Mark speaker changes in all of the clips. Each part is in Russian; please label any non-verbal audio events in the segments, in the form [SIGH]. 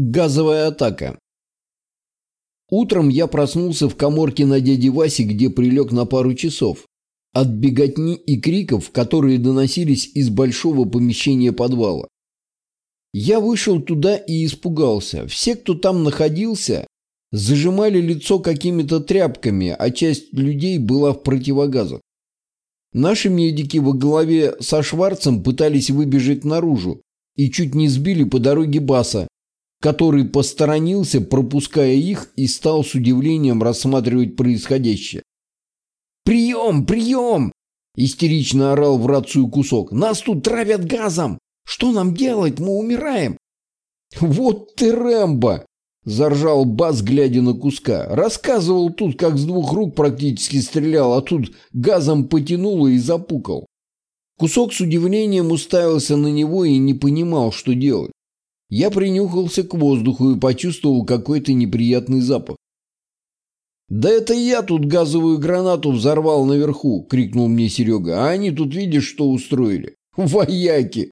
Speaker 1: Газовая атака. Утром я проснулся в коморке на дяде Васе, где прилег на пару часов. От беготни и криков, которые доносились из большого помещения подвала. Я вышел туда и испугался. Все, кто там находился, зажимали лицо какими-то тряпками, а часть людей была в противогазах. Наши медики во главе со Шварцем пытались выбежать наружу и чуть не сбили по дороге Баса, который посторонился, пропуская их, и стал с удивлением рассматривать происходящее. «Прием! Прием!» – истерично орал в рацию кусок. «Нас тут травят газом! Что нам делать? Мы умираем!» «Вот ты, Рэмбо!» – заржал Бас, глядя на куска. «Рассказывал тут, как с двух рук практически стрелял, а тут газом потянуло и запукал». Кусок с удивлением уставился на него и не понимал, что делать. Я принюхался к воздуху и почувствовал какой-то неприятный запах. «Да это я тут газовую гранату взорвал наверху!» — крикнул мне Серега. «А они тут, видишь, что устроили? [LAUGHS] Вояки!»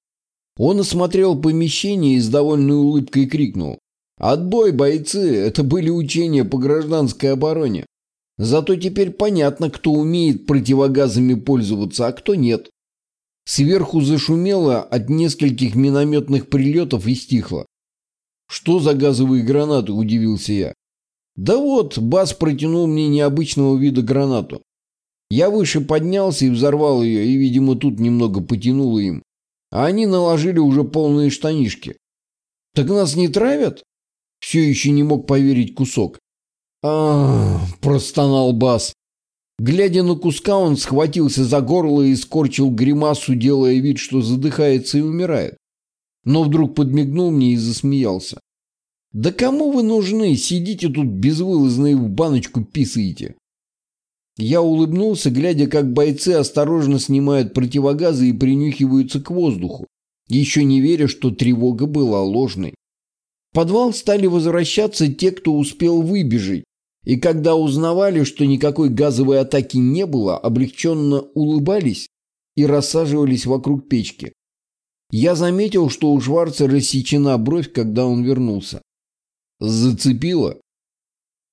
Speaker 1: Он осмотрел помещение и с довольной улыбкой крикнул. «Отбой, бойцы! Это были учения по гражданской обороне. Зато теперь понятно, кто умеет противогазами пользоваться, а кто нет. Сверху зашумело от нескольких минометных прилетов и стихло. «Что за газовые гранаты?» – удивился я. «Да вот, Бас протянул мне необычного вида гранату. Я выше поднялся и взорвал ее, и, видимо, тут немного потянуло им. А они наложили уже полные штанишки. Так нас не травят?» Все еще не мог поверить кусок. а простонал Бас. Глядя на куска, он схватился за горло и скорчил гримасу, делая вид, что задыхается и умирает. Но вдруг подмигнул мне и засмеялся. «Да кому вы нужны? Сидите тут безвылазно и в баночку писаете». Я улыбнулся, глядя, как бойцы осторожно снимают противогазы и принюхиваются к воздуху, еще не веря, что тревога была ложной. В подвал стали возвращаться те, кто успел выбежать, и когда узнавали, что никакой газовой атаки не было, облегченно улыбались и рассаживались вокруг печки. Я заметил, что у Шварца рассечена бровь, когда он вернулся. Зацепило?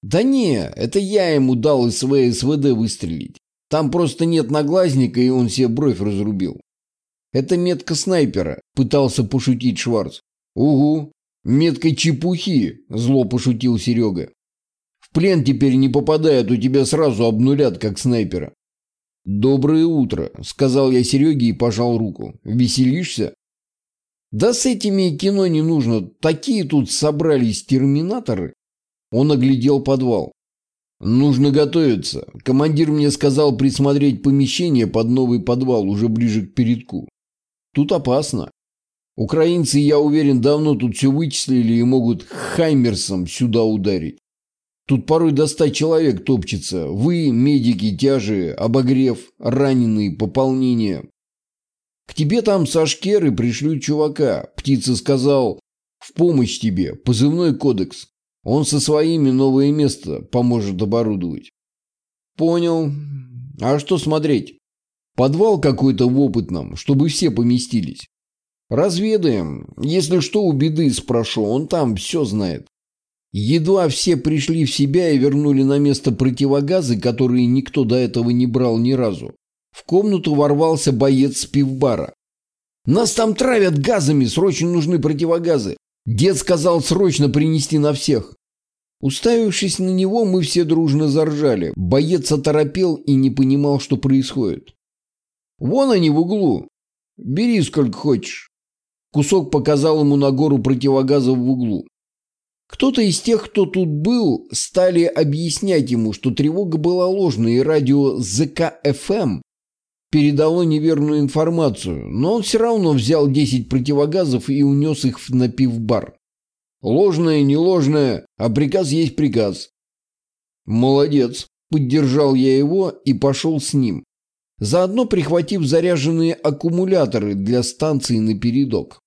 Speaker 1: Да не, это я ему дал из своей СВД выстрелить. Там просто нет наглазника, и он себе бровь разрубил. Это метка снайпера, пытался пошутить Шварц. Угу, метка чепухи, зло пошутил Серега плен теперь не попадает, у тебя сразу обнулят, как снайпера. «Доброе утро», — сказал я Сереге и пожал руку. «Веселишься?» «Да с этими кино не нужно. Такие тут собрались терминаторы». Он оглядел подвал. «Нужно готовиться. Командир мне сказал присмотреть помещение под новый подвал уже ближе к передку. Тут опасно. Украинцы, я уверен, давно тут все вычислили и могут Хаймерсом сюда ударить. Тут порой до ста человек топчется. Вы, медики, тяжи, обогрев, раненые, пополнение. К тебе там сашкеры пришлют чувака. Птица сказал, в помощь тебе, позывной кодекс. Он со своими новое место поможет оборудовать. Понял. А что смотреть? Подвал какой-то в опытном, чтобы все поместились. Разведаем. Если что, у беды спрошу, он там все знает. Едва все пришли в себя и вернули на место противогазы, которые никто до этого не брал ни разу. В комнату ворвался боец с пивбара. «Нас там травят газами, срочно нужны противогазы. Дед сказал срочно принести на всех». Уставившись на него, мы все дружно заржали. Боец оторопел и не понимал, что происходит. «Вон они в углу. Бери сколько хочешь». Кусок показал ему на гору противогазов в углу. Кто-то из тех, кто тут был, стали объяснять ему, что тревога была ложной, и радио ЗК-ФМ передало неверную информацию, но он все равно взял 10 противогазов и унес их на пивбар. Ложное, не ложное, а приказ есть приказ. Молодец, поддержал я его и пошел с ним, заодно прихватив заряженные аккумуляторы для станции на передок.